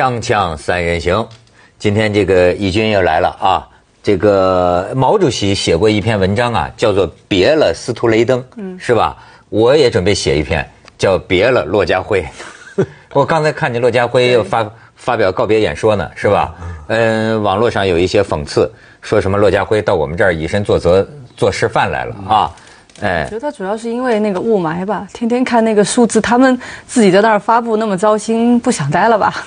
锵锵三人行，今天这个义军又来了啊！这个毛主席写过一篇文章啊，叫做《别了司徒雷登》，是吧？我也准备写一篇，叫《别了骆家辉》。我刚才看见骆家辉又发发表告别演说呢，是吧？嗯，网络上有一些讽刺，说什么骆家辉到我们这儿以身作则做示范来了啊！哎，我觉得他主要是因为那个雾霾吧，天天看那个数字，他们自己在那儿发布那么糟心，不想待了吧？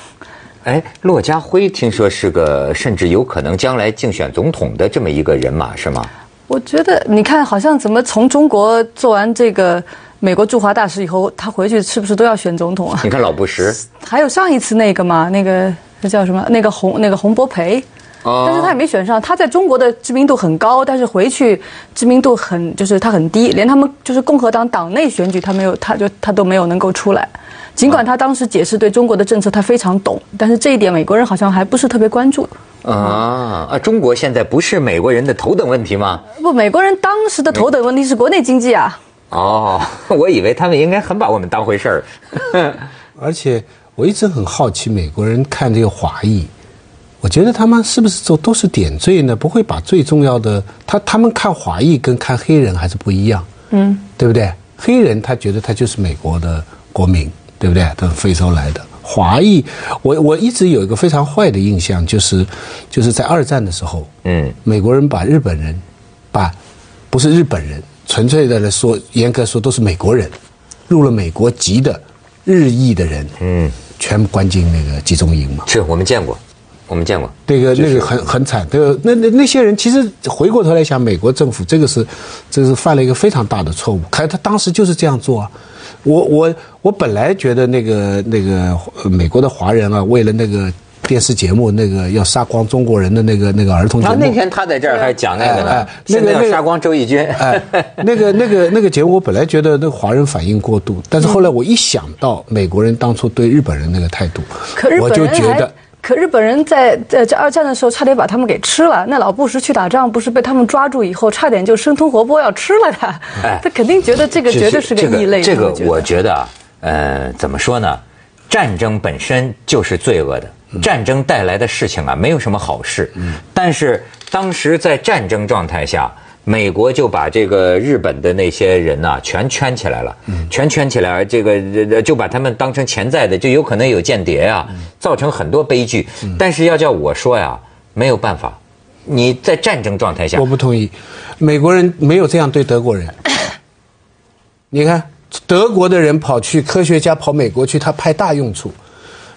哎，骆家辉听说是个甚至有可能将来竞选总统的这么一个人马，是吗？我觉得你看，好像怎么从中国做完这个美国驻华大使以后，他回去是不是都要选总统啊？你看老布什，还有上一次那个嘛，那个那叫什么？那个洪那个洪博培。但是他也没选上，他在中国的知名度很高，但是回去知名度很就是他很低，连他们就是共和党党内选举他没有，他就他都没有能够出来。尽管他当时解释对中国的政策他非常懂，但是这一点美国人好像还不是特别关注。啊啊！中国现在不是美国人的头等问题吗？不，美国人当时的头等问题是国内经济啊。哦，我以为他们应该很把我们当回事儿。而且我一直很好奇美国人看这个华裔。我觉得他们是不是都都是点缀呢？不会把最重要的，他他们看华裔跟看黑人还是不一样，嗯，对不对？黑人他觉得他就是美国的国民，对不对？他是非洲来的。华裔，我我一直有一个非常坏的印象，就是就是在二战的时候，嗯，美国人把日本人，把不是日本人，纯粹的来说，严格说都是美国人，入了美国籍的日裔的人，嗯，全部关进那个集中营嘛。是我们见过。我们见过那个那个很很惨，这个那那那些人其实回过头来想，美国政府这个是，这是犯了一个非常大的错误。可他当时就是这样做啊。我我我本来觉得那个那个美国的华人啊，为了那个电视节目那个要杀光中国人的那个那个儿童节目，那天他在这儿还讲那个呢，那个要杀光周轶君。哎，那个那个那个节目，我本来觉得那个华人反应过度，但是后来我一想到美国人当初对日本人那个态度，我就觉得。可日本人在在这二战的时候，差点把他们给吃了。那老布什去打仗，不是被他们抓住以后，差点就生吞活剥要吃了他。他肯定觉得这个绝对是个异类。这个我觉得，呃，怎么说呢？战争本身就是罪恶的，战争带来的事情啊，没有什么好事。但是当时在战争状态下。美国就把这个日本的那些人呐，全圈起来了，全圈起来，这个就把他们当成潜在的，就有可能有间谍啊，造成很多悲剧。但是要叫我说呀，没有办法，你在战争状态下，我不同意，美国人没有这样对德国人。你看，德国的人跑去科学家跑美国去，他派大用处。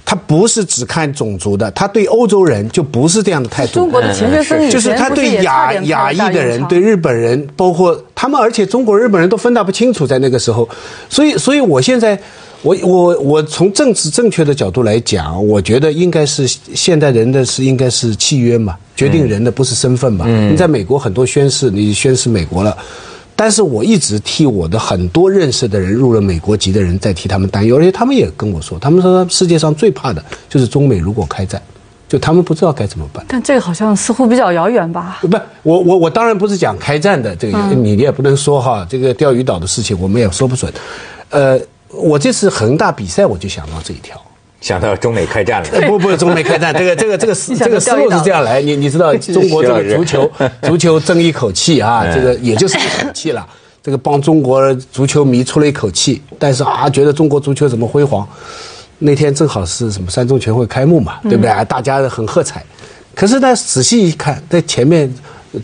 他不是只看种族的，他对欧洲人就不是这样的态度。中国的钱学森就是他对亚亚裔的人，对日本人，包括他们，而且中国日本人都分得不清楚，在那个时候。所以，所以我现在，我我我从政治正确的角度来讲，我觉得应该是现代人的是应该是契约嘛，决定人的不是身份嘛。你在美国很多宣誓，你宣誓美国了。但是我一直替我的很多认识的人入了美国籍的人在替他们担忧，而且他们也跟我说，他们说世界上最怕的就是中美如果开战，就他们不知道该怎么办。但这个好像似乎比较遥远吧？不，我我我当然不是讲开战的这个，你你也不能说哈，这个钓鱼岛的事情我们也说不准。呃，我这次恒大比赛我就想到这一条。想到中美开战了？不不，中美开战，这个这个这个思这个思路是这样来。你你知道，中国这个足球 足球争一口气啊，这个也就是一口气了。这个帮中国足球迷出了一口气，但是啊，觉得中国足球怎么辉煌？那天正好是什么三中全会开幕嘛，对不对？大家很喝彩。可是呢，仔细一看，在前面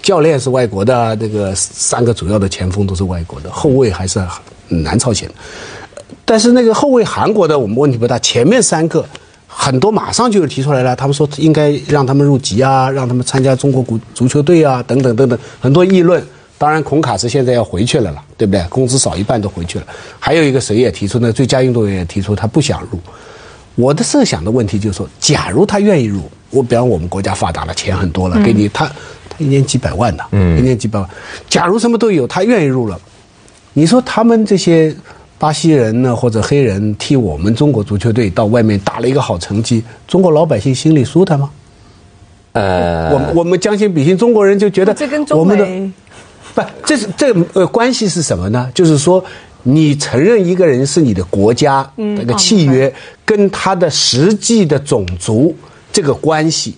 教练是外国的，这个三个主要的前锋都是外国的，后卫还是南朝鲜的。但是那个后卫韩国的我们问题不大，前面三个很多马上就提出来了，他们说应该让他们入籍啊，让他们参加中国足足球队啊，等等等等，很多议论。当然，孔卡斯现在要回去了了，对不对？工资少一半都回去了。还有一个谁也提出呢？最佳运动员也提出他不想入。我的设想的问题就是说，假如他愿意入，我比方我们国家发达了，钱很多了，给你他他一年几百万的，嗯，一年几百万。假如什么都有，他愿意入了，你说他们这些。巴西人呢，或者黑人替我们中国足球队到外面打了一个好成绩，中国老百姓心里舒坦吗？呃，我我们将心比心，中国人就觉得这跟中美不，这是这呃关系是什么呢？就是说，你承认一个人是你的国家那个契约，跟他的实际的种族这个关系，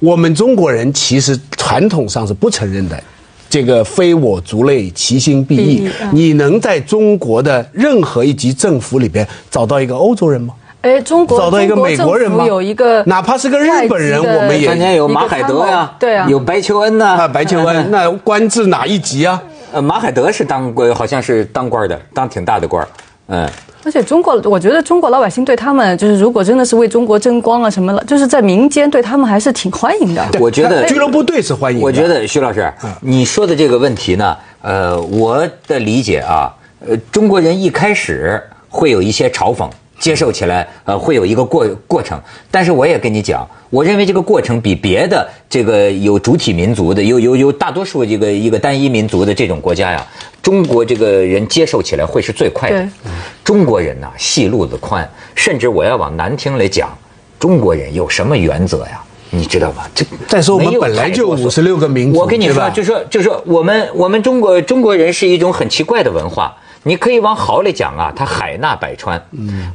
我们中国人其实传统上是不承认的。这个非我族类，其心必异。你能在中国的任何一级政府里边找到一个欧洲人吗？哎，中国找到一个美国人吗？有一个，哪怕是个日本人，我们也当年有马海德呀，对啊，有白求恩呐，白求恩那官至哪一级啊？呃，马海德是当官，好像是当官的，当挺大的官嗯。而且中国，我觉得中国老百姓对他们，就是如果真的是为中国争光啊什么了，就是在民间对他们还是挺欢迎的。我觉得俱乐部队是欢迎。我觉得徐老师，你说的这个问题呢，呃，我的理解啊，呃，中国人一开始会有一些嘲讽。接受起来，呃，会有一个过过程，但是我也跟你讲，我认为这个过程比别的这个有主体民族的，有有有大多数这个一个单一民族的这种国家呀，中国这个人接受起来会是最快的。中国人呐，戏路子宽，甚至我要往难听来讲，中国人有什么原则呀？你知道吗？这再说我们本来就五十六个民族，我跟你说，就说就说我们我们中国中国人是一种很奇怪的文化。你可以往好里讲啊，他海纳百川；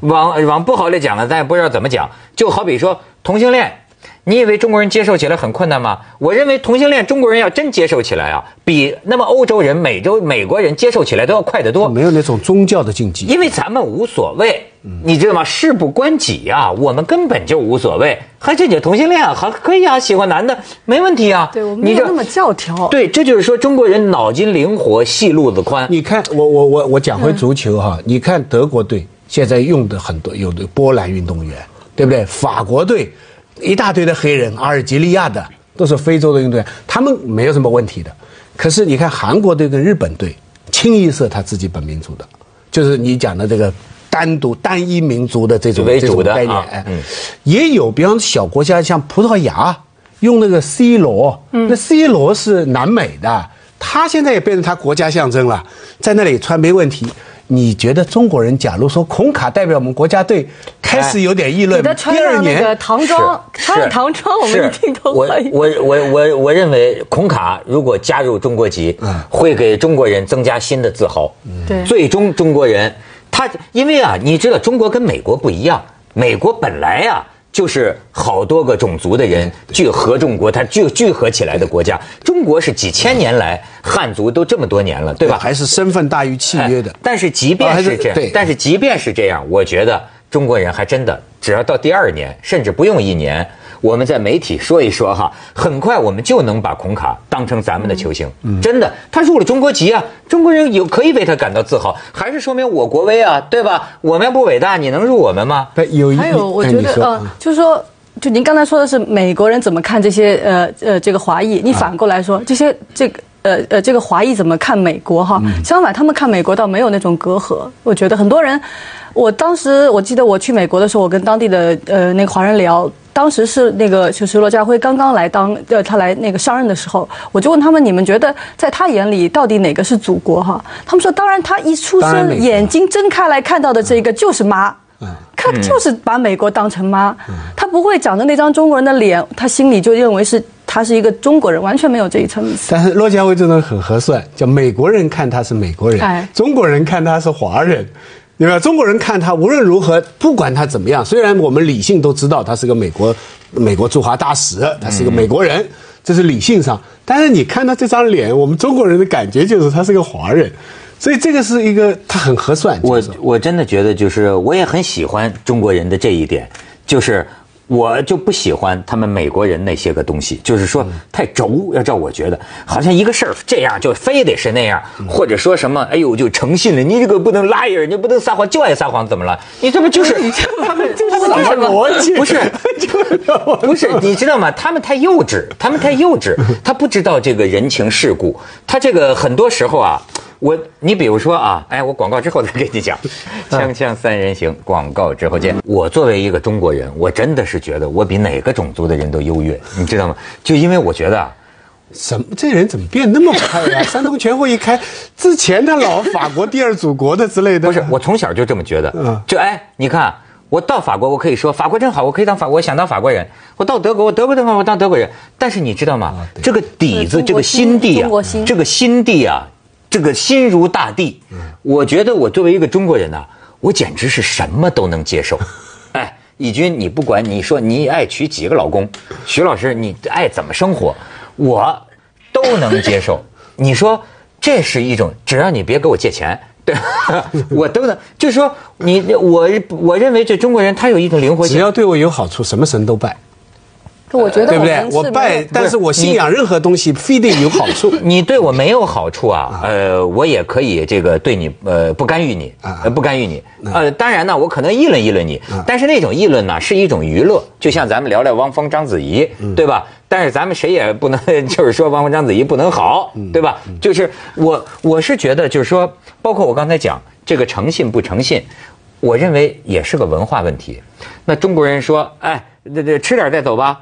往往不好里讲呢，咱也不知道怎么讲。就好比说同性恋，你以为中国人接受起来很困难吗？我认为同性恋中国人要真接受起来啊，比那么欧洲人、美洲美国人接受起来都要快得多。没有那种宗教的禁忌，因为咱们无所谓。你知道吗？事不关己呀，我们根本就无所谓。还这你同性恋啊？好，可以啊，喜欢男的没问题啊。对我们没有那么教条。对，这就是说中国人脑筋灵活，戏路子宽。你看，我我我我讲回足球哈，你看德国队现在用的很多有的波兰运动员，对不对？法国队一大堆的黑人，阿尔及利亚的都是非洲的运动员，他们没有什么问题的。可是你看韩国队跟日本队，清一色他自己本民族的，就是你讲的这个。单独单一民族的这种这种概念，哎，也有，比方小国家像葡萄牙用那个 C 罗，那 C 罗是南美的，他现在也变成他国家象征了，在那里穿没问题。你觉得中国人假如说孔卡代表我们国家队，开始有点议论，第二年唐装，穿唐装，我们一定都可以。我我我我认为孔卡如果加入中国籍，会给中国人增加新的自豪。对，最终中国人。他因为啊，你知道中国跟美国不一样，美国本来呀就是好多个种族的人聚合众国，它聚聚合起来的国家。中国是几千年来汉族都这么多年了，对吧？还是身份大于契约的。但是即便是这样，但是即便是这样，我觉得中国人还真的只要到第二年，甚至不用一年。我们在媒体说一说哈，很快我们就能把孔卡当成咱们的球星。真的，他入了中国籍啊，中国人有可以为他感到自豪，还是说明我国威啊，对吧？我们不伟大，你能入我们吗？有还有，我觉得呃，就是说，就您刚才说的是美国人怎么看这些呃呃这个华裔，你反过来说这些这个呃呃这个华裔怎么看美国哈？相反，他们看美国倒没有那种隔阂。我觉得很多人，我当时我记得我去美国的时候，我跟当地的呃那个华人聊。当时是那个，就是罗家辉刚刚来当，呃，他来那个上任的时候，我就问他们，你们觉得在他眼里到底哪个是祖国？哈，他们说，当然他一出生眼睛睁开来看到的这个就是妈，他就是把美国当成妈，他不会长着那张中国人的脸，他心里就认为是他是一个中国人，完全没有这一层意思。但是罗家辉这种很合算，叫美国人看他是美国人，中国人看他是华人。对吧？中国人看他无论如何，不管他怎么样，虽然我们理性都知道他是个美国美国驻华大使，他是个美国人，这是理性上。但是你看他这张脸，我们中国人的感觉就是他是个华人，所以这个是一个他很合算。我我真的觉得就是我也很喜欢中国人的这一点，就是。我就不喜欢他们美国人那些个东西，就是说太轴。要照我觉得，好像一个事儿这样就非得是那样，或者说什么，哎呦就诚信了。你这个不能拉人，你不能撒谎，就爱撒谎，怎么了？你这不就是他们他们什么逻辑？不是，不是，你知道吗？他们太幼稚，他们太幼稚，他不知道这个人情世故。他这个很多时候啊。我，你比如说啊，哎，我广告之后再跟你讲，锵锵三人行，广告之后见。我作为一个中国人，我真的是觉得我比哪个种族的人都优越，你知道吗？就因为我觉得，什么这人怎么变那么快呀？三中全会一开，之前他老法国第二祖国的之类的。不是，我从小就这么觉得。嗯，就哎，你看，我到法国，我可以说法国真好，我可以当法国，我想当法国人。我到德国，我德国的话，我当德国人。但是你知道吗？这个底子，这个心地啊，这个心地啊。这个心如大地。我觉得我作为一个中国人呐，我简直是什么都能接受。哎，义军，你不管你说你爱娶几个老公，徐老师你爱怎么生活，我都能接受。你说这是一种，只要你别给我借钱。对，我都能，就是说，你我我认为这中国人他有一种灵活性，只要对我有好处，什么神都拜。我觉得对不对？我拜，但是我信仰任何东西，非得有好处。你对我没有好处啊，呃，我也可以这个对你呃不干预你，呃不干预你。呃，当然呢，我可能议论议论你，但是那种议论呢是一种娱乐，就像咱们聊聊汪峰、章子怡，对吧？但是咱们谁也不能 就是说汪峰、章子怡不能好，对吧？就是我我是觉得就是说，包括我刚才讲这个诚信不诚信，我认为也是个文化问题。那中国人说，哎，这这吃点再走吧。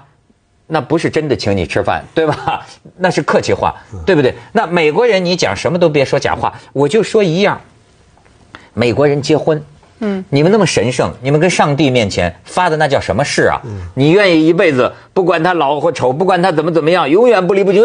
那不是真的请你吃饭，对吧？那是客气话，对不对？那美国人你讲什么都别说假话，我就说一样。美国人结婚，嗯，你们那么神圣，你们跟上帝面前发的那叫什么誓啊？你愿意一辈子不管他老或丑，不管他怎么怎么样，永远不离不弃。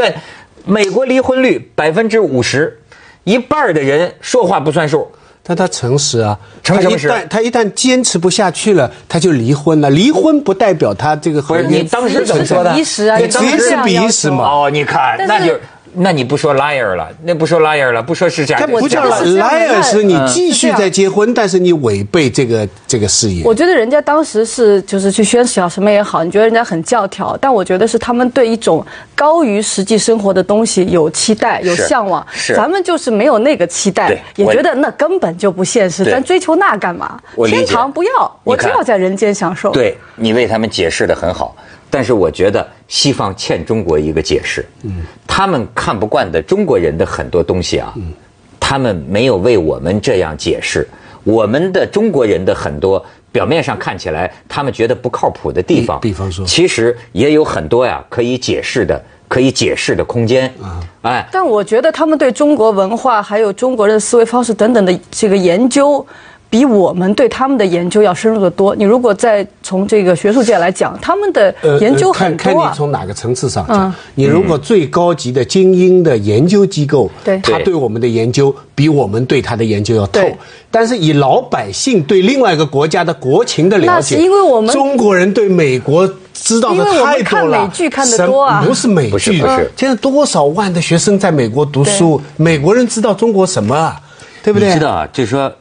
美国离婚率百分之五十，一半的人说话不算数。但他诚实啊，诚实。他一旦坚持不下去了，他就离婚了。离婚不代表他这个婚姻你当时怎么说的？比时啊，你当时是比时嘛？哦，你看，那就。那你不说 liar 了，那不说 liar 了，不说是假，不叫 liar，是你继续在结婚，但是你违背这个这个誓言。我觉得人家当时是就是去宣誓啊，什么也好，你觉得人家很教条，但我觉得是他们对一种高于实际生活的东西有期待、有向往。是，咱们就是没有那个期待，也觉得那根本就不现实，咱追求那干嘛？天堂不要，我就要在人间享受。对你为他们解释的很好。但是我觉得西方欠中国一个解释，嗯，他们看不惯的中国人的很多东西啊，嗯，他们没有为我们这样解释。我们的中国人的很多表面上看起来他们觉得不靠谱的地方，比方说，其实也有很多呀可以解释的、可以解释的空间啊。哎，但我觉得他们对中国文化还有中国人的思维方式等等的这个研究。比我们对他们的研究要深入的多。你如果再从这个学术界来讲，他们的研究很多。看看你从哪个层次上讲。你如果最高级的精英的研究机构，他对我们的研究比我们对他的研究要透。但是以老百姓对另外一个国家的国情的了解，那是因为我们中国人对美国知道的太多了。美剧看得多啊，不是美剧，不是。现在多少万的学生在美国读书，美国人知道中国什么啊？对不对？你知道啊，就是说。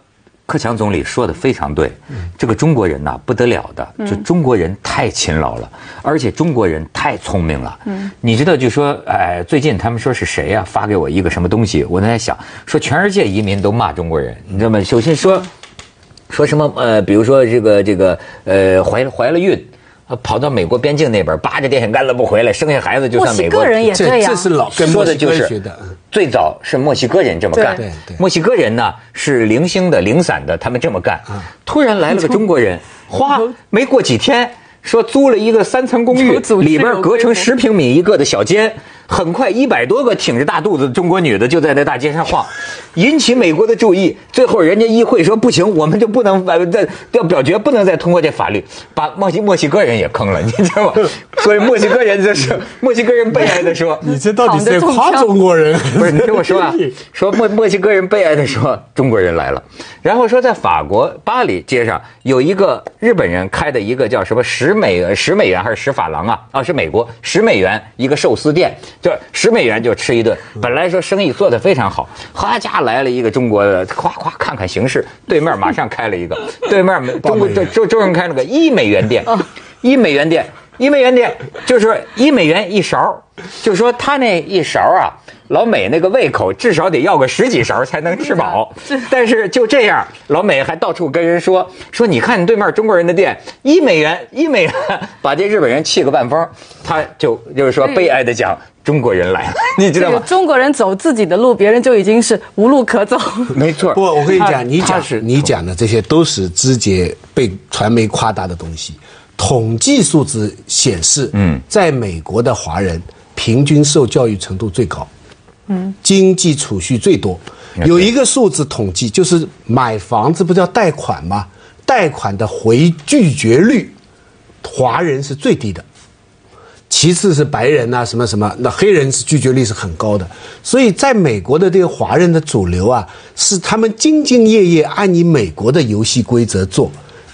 克强总理说的非常对，这个中国人呐不得了的，就中国人太勤劳了，而且中国人太聪明了。你知道，就说哎，最近他们说是谁呀？发给我一个什么东西？我在想，说全世界移民都骂中国人，你知道吗？首先说，说什么呃，比如说这个这个呃，怀怀了孕。跑到美国边境那边，扒着电线杆子不回来，生下孩子就算美国。墨西哥人也这样。这是老说的就是最早是墨西哥人这么干。墨西哥人呢是零星的、零散的，他们这么干。突然来了个中国人，哗，没过几天，说租了一个三层公寓，里边隔成十平米一个的小间。很快，一百多个挺着大肚子的中国女的就在那大街上晃，引起美国的注意。最后，人家议会说不行，我们就不能再要表决，不能再通过这法律，把墨西墨西哥人也坑了，你知道吗？所以墨西哥人就是 墨西哥人悲哀的说：“你这到底在夸中国人？不是？你听我说啊，说墨墨西哥人悲哀的说中国人来了。然后说在法国巴黎街上有一个日本人开的一个叫什么十美十美元还是十法郎啊？啊，是美国十美元一个寿司店。”就十美元就吃一顿，本来说生意做得非常好，哈家来了一个中国的，夸夸看看形势，对面马上开了一个，对面中国周周周人开了个一美元店，一美元店，一美元店，就是一美元一勺，就说他那一勺啊。老美那个胃口至少得要个十几勺才能吃饱，但是就这样，老美还到处跟人说说，你看你对面中国人的店一美元一美元，把这日本人气个半疯，他就就是说悲哀的讲中国人来了，你知道吗？中国人走自己的路，别人就已经是无路可走。没错，不，我跟你讲，你讲你讲的这些都是直接被传媒夸大的东西。统计数字显示，嗯，在美国的华人平均受教育程度最高。嗯，经济储蓄最多，有一个数字统计，就是买房子不叫贷款吗？贷款的回拒绝率，华人是最低的。其次是白人呐、什么什么，那黑人是拒绝率是很高的。所以在美国的这个华人的主流啊，是他们兢兢业业按你美国的游戏规则做。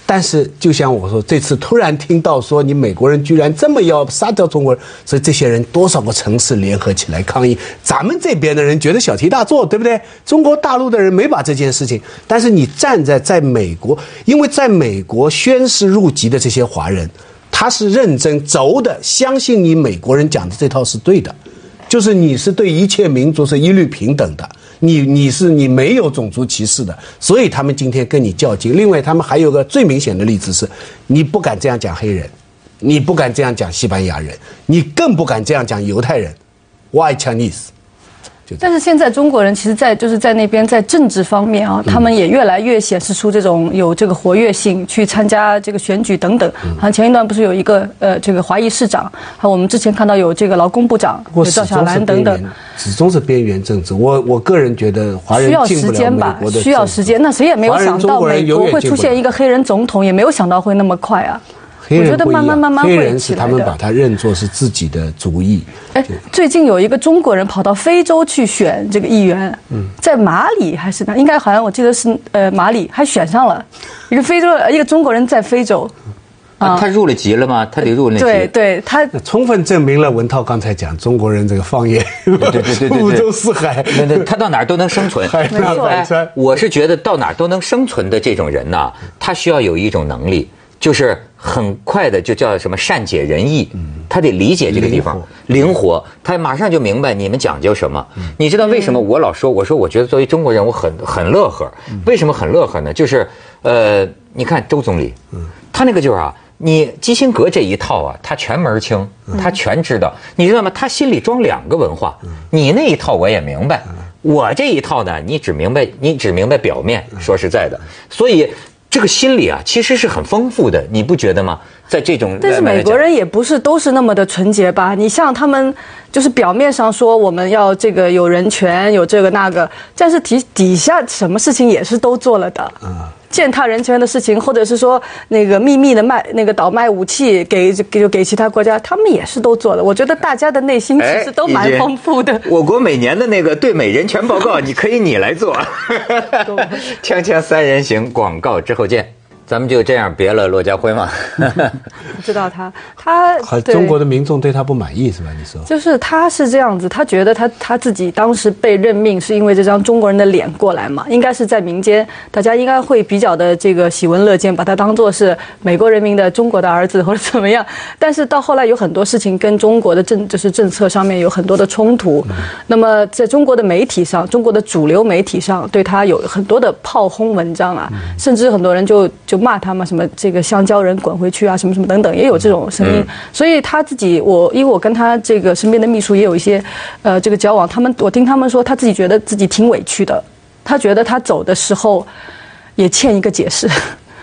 但是，就像我说，这次突然听到说你美国人居然这么要杀掉中国人，所以这些人多少个城市联合起来抗议。咱们这边的人觉得小题大做，对不对？中国大陆的人没把这件事情，但是你站在在美国，因为在美国宣誓入籍的这些华人，他是认真轴的，相信你美国人讲的这套是对的，就是你是对一切民族是一律平等的。你你是你没有种族歧视的，所以他们今天跟你较劲。另外，他们还有个最明显的例子是，你不敢这样讲黑人，你不敢这样讲西班牙人，你更不敢这样讲犹太人，Why Chinese？但是现在中国人其实，在就是在那边在政治方面啊，他们也越来越显示出这种有这个活跃性，去参加这个选举等等。好像前一段不是有一个呃这个华裔市长，还有我们之前看到有这个劳工部长有赵小兰等等，始终是边缘政治。我我个人觉得华人需要时间吧，需要时间。那谁也没有想到美国会出现一个黑人总统，也没有想到会那么快啊。黑人我觉得慢慢慢慢黑会人是他们把它认作是自己的主意。哎，最近有一个中国人跑到非洲去选这个议员，在马里还是哪？应该好像我记得是呃马里，还选上了。一个非洲一个中国人在非洲，啊，他入了籍了吗？他得入那籍。对对，他充分证明了文涛刚才讲中国人这个方言，对对对对对五洲四海，对对他到哪儿都能生存。海纳百川哎。我是觉得到哪儿都能生存的这种人呐，他需要有一种能力，就是很快的就叫什么善解人意，他得理解这个地方，灵活，他马上就明白你们讲究什么。你知道为什么我老说，我说我觉得作为中国人，我很很乐呵。为什么很乐呵呢？就是呃，你看周总理，他那个就是啊。你基辛格这一套啊，他全门儿清，他全知道，你知道吗？他心里装两个文化，你那一套我也明白，我这一套呢，你只明白你只明白表面。说实在的，所以这个心理啊，其实是很丰富的，你不觉得吗？在这种但是美国人也不是都是那么的纯洁吧？你像他们，就是表面上说我们要这个有人权，有这个那个，但是底底下什么事情也是都做了的。践踏人权的事情，或者是说那个秘密的卖那个倒卖武器给给给其他国家，他们也是都做的。我觉得大家的内心其实都蛮丰富的。我国每年的那个对美人权报告，你可以你来做。锵锵三人行，广告之后见。咱们就这样别了，骆家辉嘛。不 知道他他中国的民众对他不满意是吧？你说？就是他是这样子，他觉得他他自己当时被任命是因为这张中国人的脸过来嘛，应该是在民间，大家应该会比较的这个喜闻乐见，把他当做是美国人民的中国的儿子或者怎么样。但是到后来有很多事情跟中国的政就是政策上面有很多的冲突，那么在中国的媒体上，中国的主流媒体上对他有很多的炮轰文章啊，甚至很多人就就骂他嘛，什么这个香蕉人滚回去啊，什么什么等等，也有这种声音。所以他自己，我因为我跟他这个身边的秘书也有一些，呃，这个交往，他们我听他们说，他自己觉得自己挺委屈的，他觉得他走的时候也欠一个解释。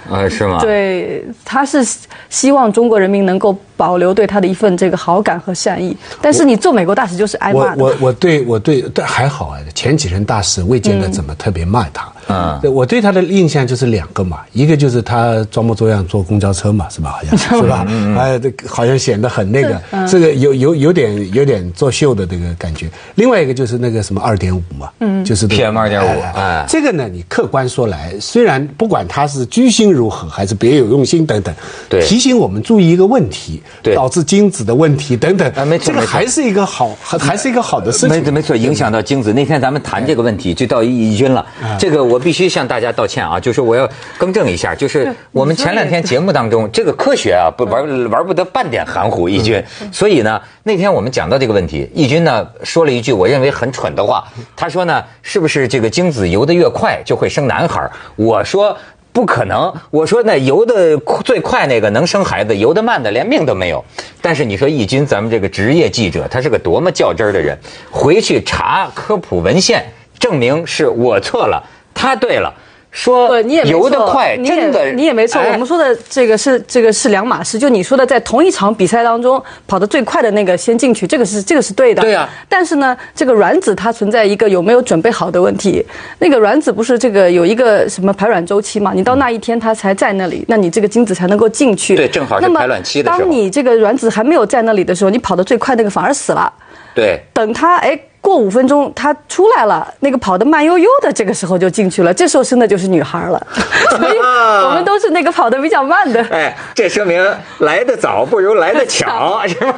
啊，是吗？对，他是希望中国人民能够保留对他的一份这个好感和善意。但是你做美国大使就是挨骂的。我我我对我对但还好啊，前几任大使未见得怎么特别骂他。嗯对我对他的印象就是两个嘛，一个就是他装模作样坐公交车嘛，是吧？好像 是吧？哎，这个好像显得很那个，这个有有有点有点作秀的这个感觉。另外一个就是那个什么二点五嘛，嗯，就是这个 PM 二点五哎这个呢，你客观说来，虽然不管他是居心如何，还是别有用心等等，对提醒我们注意一个问题，对导致精子的问题等等，啊没错这个还是一个好，还还是一个好的事情。没没错，影响到精子。那天咱们谈这个问题，就到易军了。这个我必须向大家道歉啊，就是我要更正一下，就是我们前两天节目当中，这个科学啊不玩玩不得半点含糊，易军。所以呢，那天我们讲到这个问题，易军呢说了一句我认为很蠢的话，他说呢，是不是这个精子游得越快就会生男孩？我说。不可能！我说那游的最快那个能生孩子，游得慢的连命都没有。但是你说易军，咱们这个职业记者，他是个多么较真儿的人，回去查科普文献，证明是我错了，他对了。说你也游得快，真的你也没错。我们说的这个是这个是两码事。就你说的，在同一场比赛当中跑得最快的那个先进去，这个是这个是对的。对呀。但是呢，这个卵子它存在一个有没有准备好的问题。那个卵子不是这个有一个什么排卵周期嘛？你到那一天它才在那里，那你这个精子才能够进去。对，正好是排卵期的时候。当你这个卵子还没有在那里的时候，你跑得最快那个反而死了。对。等它哎。过五分钟，他出来了，那个跑得慢悠悠的，这个时候就进去了。这时候生的就是女孩了，所以 我们都是那个跑得比较慢的。哎，这说明来得早不如来得巧，是吧？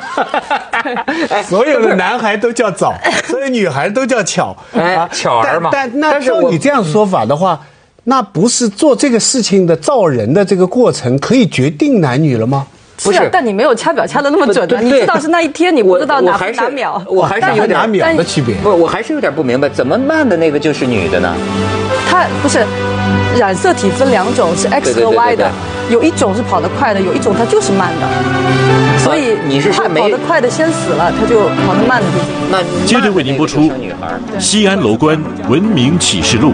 所有的男孩都叫早，所有女孩都叫巧，哎，巧儿嘛。但那照你这样说法的话，那不是做这个事情的造人的这个过程可以决定男女了吗？不是，但你没有掐表掐的那么准的，你知道是那一天，你不知道哪哪秒，我还是有点秒的区别。不，我还是有点不明白，怎么慢的那个就是女的呢？她不是染色体分两种，是 X 和 Y 的，有一种是跑得快的，有一种它就是慢的。所以你是说跑得快的先死了，他就跑得慢的就那接着为您播出《西安楼观文明启示录》。